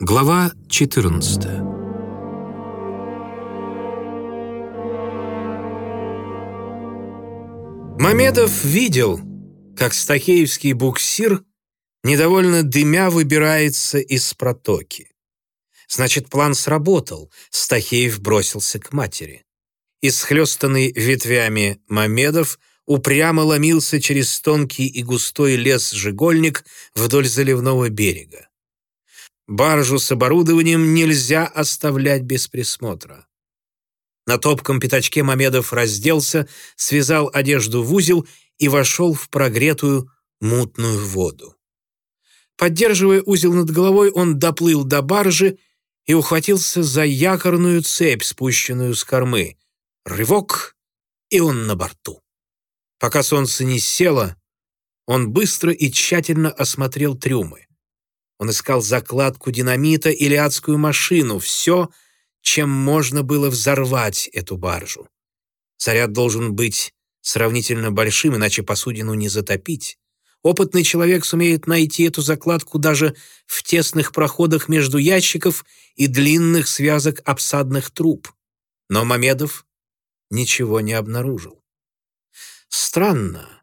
Глава 14 Мамедов видел, как стахеевский буксир, недовольно дымя, выбирается из протоки. Значит, план сработал. Стахеев бросился к матери. Исхлестанный ветвями Мамедов упрямо ломился через тонкий и густой лес-жигольник вдоль заливного берега. Баржу с оборудованием нельзя оставлять без присмотра. На топком пятачке Мамедов разделся, связал одежду в узел и вошел в прогретую мутную воду. Поддерживая узел над головой, он доплыл до баржи и ухватился за якорную цепь, спущенную с кормы. Рывок, и он на борту. Пока солнце не село, он быстро и тщательно осмотрел трюмы. Он искал закладку динамита или адскую машину, все, чем можно было взорвать эту баржу. Заряд должен быть сравнительно большим, иначе посудину не затопить. Опытный человек сумеет найти эту закладку даже в тесных проходах между ящиков и длинных связок обсадных труб. Но Мамедов ничего не обнаружил. Странно.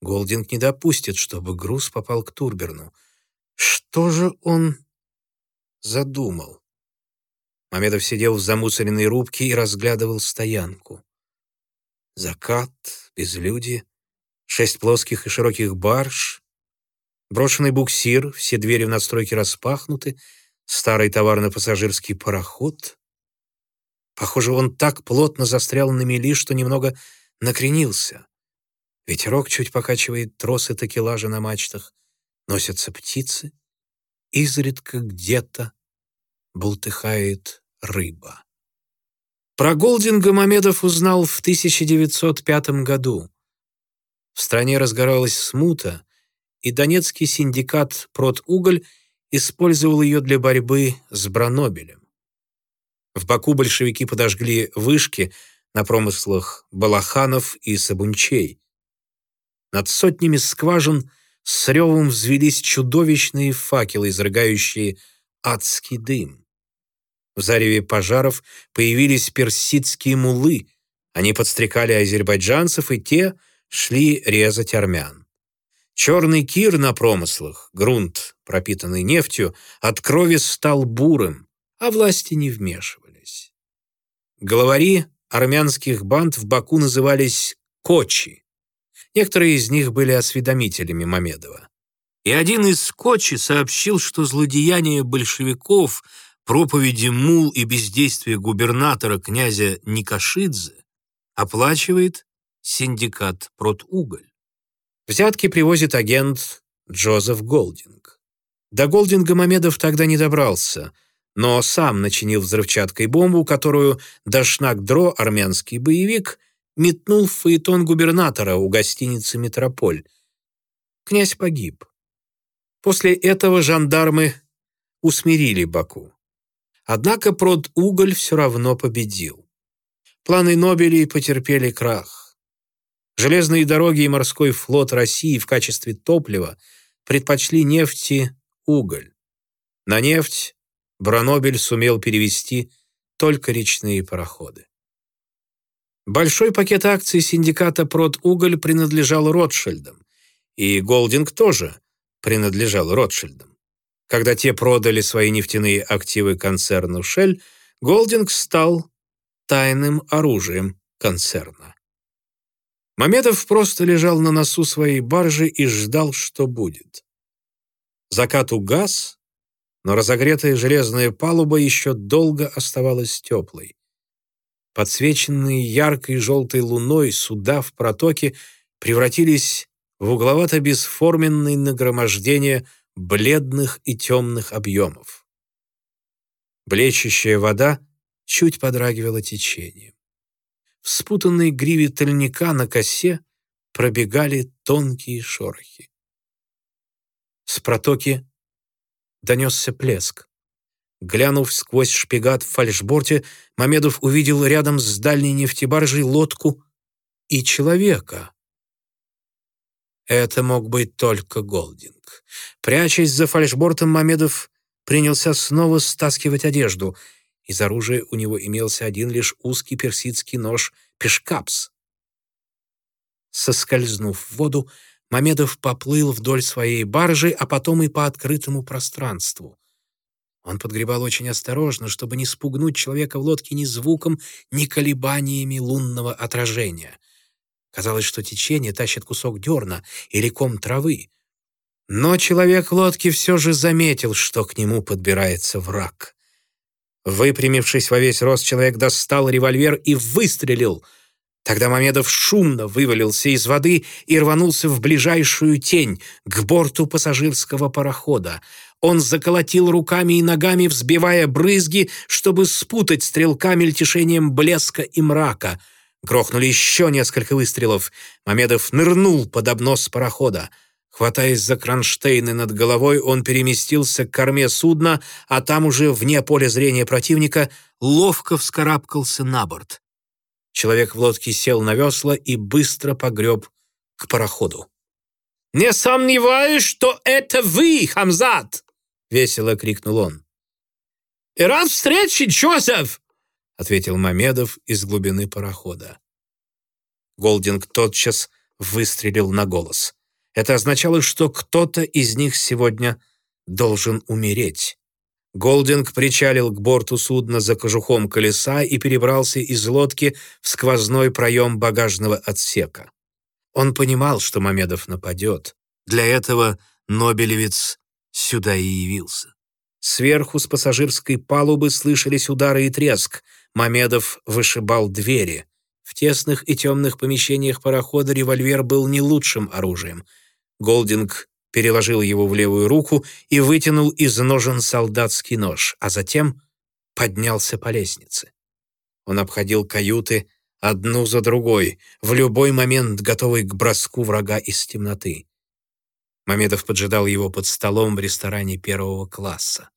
Голдинг не допустит, чтобы груз попал к Турберну. Что же он задумал? Мамедов сидел в замусоренной рубке и разглядывал стоянку. Закат, безлюдье, шесть плоских и широких барж, брошенный буксир, все двери в надстройке распахнуты, старый товарно-пассажирский пароход. Похоже, он так плотно застрял на мели, что немного накренился. Ветерок чуть покачивает тросы такелажа на мачтах носятся птицы, изредка где-то бултыхает рыба. Про Голдинга Мамедов узнал в 1905 году. В стране разгоралась смута, и донецкий синдикат «Продуголь» использовал ее для борьбы с Бранобелем. В Баку большевики подожгли вышки на промыслах Балаханов и Сабунчей. Над сотнями скважин с ревом взвелись чудовищные факелы, изрыгающие адский дым. В зареве пожаров появились персидские мулы. Они подстрекали азербайджанцев, и те шли резать армян. Черный кир на промыслах, грунт, пропитанный нефтью, от крови стал бурым, а власти не вмешивались. Главари армянских банд в Баку назывались кочи, Некоторые из них были осведомителями Мамедова. И один из скотчи сообщил, что злодеяния большевиков, проповеди мул и бездействие губернатора князя Никашидзе оплачивает синдикат «Протуголь». Взятки привозит агент Джозеф Голдинг. До Голдинга Мамедов тогда не добрался, но сам начинил взрывчаткой бомбу, которую Дашнак-Дро, армянский боевик, метнул в фаэтон губернатора у гостиницы «Метрополь». Князь погиб. После этого жандармы усмирили Баку. Однако Продуголь все равно победил. Планы Нобелей потерпели крах. Железные дороги и морской флот России в качестве топлива предпочли нефти уголь. На нефть Бранобель сумел перевести только речные пароходы. Большой пакет акций синдиката «Продуголь» принадлежал Ротшильдам, и Голдинг тоже принадлежал Ротшильдам. Когда те продали свои нефтяные активы концерну «Шель», Голдинг стал тайным оружием концерна. Мамедов просто лежал на носу своей баржи и ждал, что будет. Закат угас, но разогретая железная палуба еще долго оставалась теплой. Подсвеченные яркой желтой луной суда в протоке превратились в угловато-бесформенное нагромождение бледных и темных объемов. Блещущая вода чуть подрагивала течением. В спутанной гриве тальника на косе пробегали тонкие шорохи. С протоки донесся плеск. Глянув сквозь шпигат в фальшборте, Мамедов увидел рядом с дальней нефтебаржей лодку и человека. Это мог быть только Голдинг. Прячась за фальшбортом, Мамедов принялся снова стаскивать одежду. Из оружия у него имелся один лишь узкий персидский нож пешкапс. Соскользнув в воду, Мамедов поплыл вдоль своей баржи, а потом и по открытому пространству. Он подгребал очень осторожно, чтобы не спугнуть человека в лодке ни звуком, ни колебаниями лунного отражения. Казалось, что течение тащит кусок дерна или ком травы. Но человек в лодке все же заметил, что к нему подбирается враг. Выпрямившись во весь рост, человек достал револьвер и выстрелил — Тогда Мамедов шумно вывалился из воды и рванулся в ближайшую тень, к борту пассажирского парохода. Он заколотил руками и ногами, взбивая брызги, чтобы спутать стрелка мельтешением блеска и мрака. Грохнули еще несколько выстрелов. Мамедов нырнул под обнос парохода. Хватаясь за кронштейны над головой, он переместился к корме судна, а там уже, вне поля зрения противника, ловко вскарабкался на борт. Человек в лодке сел на весла и быстро погреб к пароходу. «Не сомневаюсь, что это вы, Хамзат!» — весело крикнул он. «И рад встрече, Джозеф!» — ответил Мамедов из глубины парохода. Голдинг тотчас выстрелил на голос. Это означало, что кто-то из них сегодня должен умереть. Голдинг причалил к борту судна за кожухом колеса и перебрался из лодки в сквозной проем багажного отсека. Он понимал, что Мамедов нападет. Для этого Нобелевец сюда и явился. Сверху с пассажирской палубы слышались удары и треск. Мамедов вышибал двери. В тесных и темных помещениях парохода револьвер был не лучшим оружием. Голдинг переложил его в левую руку и вытянул из ножен солдатский нож, а затем поднялся по лестнице. Он обходил каюты одну за другой, в любой момент готовый к броску врага из темноты. Мамедов поджидал его под столом в ресторане первого класса.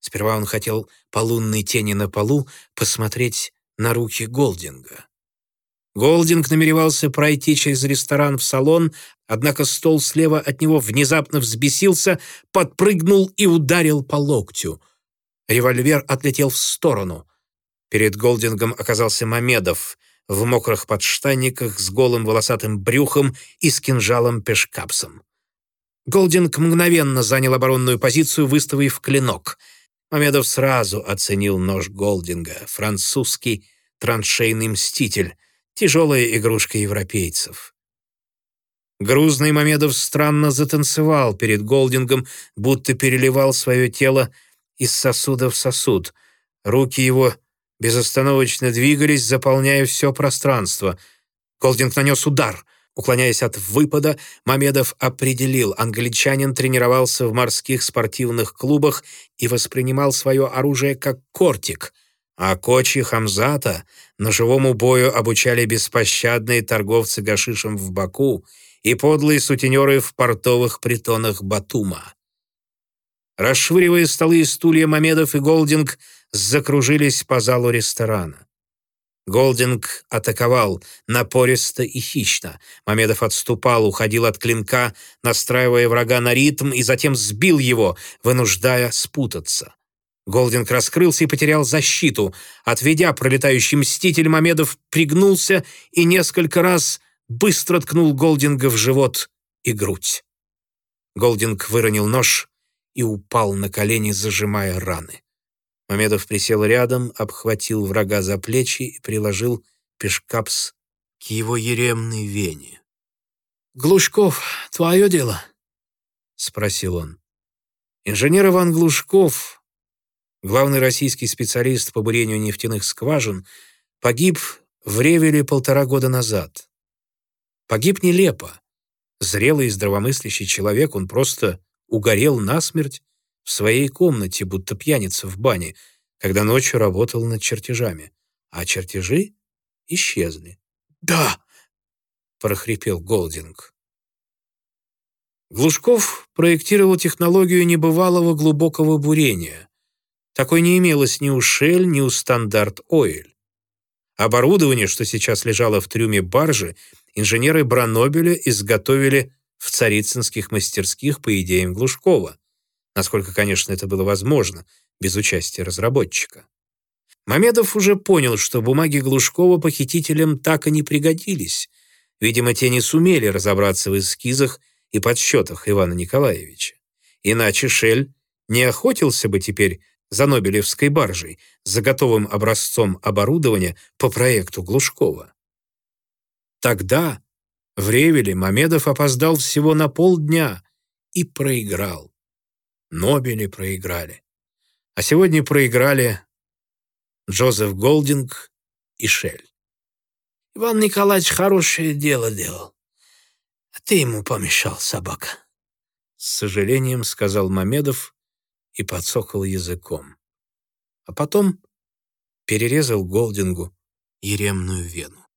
Сперва он хотел по лунной тени на полу посмотреть на руки Голдинга. Голдинг намеревался пройти через ресторан в салон, однако стол слева от него внезапно взбесился, подпрыгнул и ударил по локтю. Револьвер отлетел в сторону. Перед Голдингом оказался Мамедов в мокрых подштанниках с голым волосатым брюхом и с кинжалом-пешкабзом. Голдинг мгновенно занял оборонную позицию, выставив клинок. Мамедов сразу оценил нож Голдинга, французский траншейный мститель — тяжелая игрушка европейцев. Грузный Мамедов странно затанцевал перед Голдингом, будто переливал свое тело из сосуда в сосуд. Руки его безостановочно двигались, заполняя все пространство. Голдинг нанес удар. Уклоняясь от выпада, Мамедов определил, англичанин тренировался в морских спортивных клубах и воспринимал свое оружие как кортик — а кочи Хамзата ножевому бою обучали беспощадные торговцы гашишем в Баку и подлые сутенеры в портовых притонах Батума. Расшвыривая столы и стулья, Мамедов и Голдинг закружились по залу ресторана. Голдинг атаковал напористо и хищно. Мамедов отступал, уходил от клинка, настраивая врага на ритм, и затем сбил его, вынуждая спутаться. Голдинг раскрылся и потерял защиту. Отведя пролетающий мститель, Мамедов пригнулся и несколько раз быстро ткнул Голдинга в живот и грудь. Голдинг выронил нож и упал на колени, зажимая раны. Мамедов присел рядом, обхватил врага за плечи и приложил пешкапс к его еремной вене. «Глушков, твое дело?» — спросил он. Инженер Иван Глушков, главный российский специалист по бурению нефтяных скважин, погиб в Ревеле полтора года назад. Погиб нелепо. Зрелый и здравомыслящий человек, он просто угорел насмерть в своей комнате, будто пьяница в бане, когда ночью работал над чертежами. А чертежи исчезли. «Да!» — прохрипел Голдинг. Глушков проектировал технологию небывалого глубокого бурения. Такой не имелось ни у Shell, ни у Standard Oil. Оборудование, что сейчас лежало в трюме баржи, инженеры Бранобеля изготовили в царицынских мастерских по идеям Глушкова. насколько, конечно, это было возможно, без участия разработчика. Мамедов уже понял, что бумаги Глушкова похитителям так и не пригодились. Видимо, те не сумели разобраться в эскизах и подсчетах Ивана Николаевича. Иначе Шель не охотился бы теперь за Нобелевской баржей, за готовым образцом оборудования по проекту Глушкова. Тогда в Ревеле Мамедов опоздал всего на полдня и проиграл. Нобели проиграли. А сегодня проиграли Джозеф Голдинг и Шель. Иван Николаевич хорошее дело делал. А ты ему помешал, собака. С сожалением сказал Мамедов и подсокал языком. А потом перерезал Голдингу еремную вену.